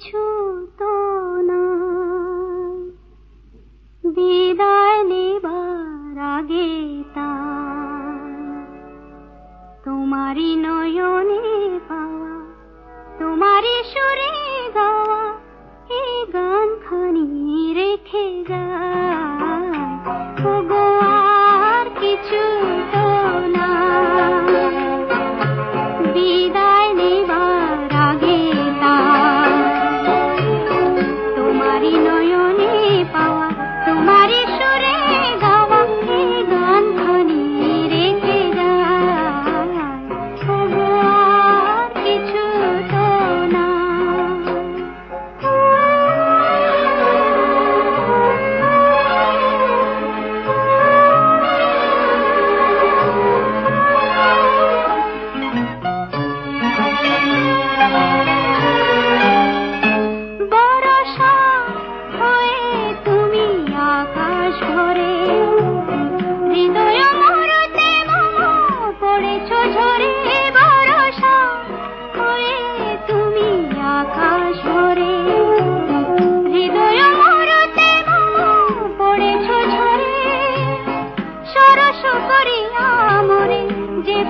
কিছু তো নাই বিদায় নেবার আগে তোমারই নয়নে পাওয়া, তোমারই সুরে গাওয়া, এই গান খানি রেখে যায়।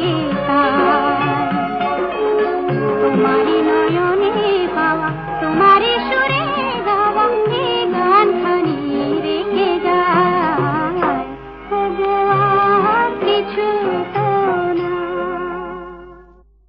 गीता तुम्हारी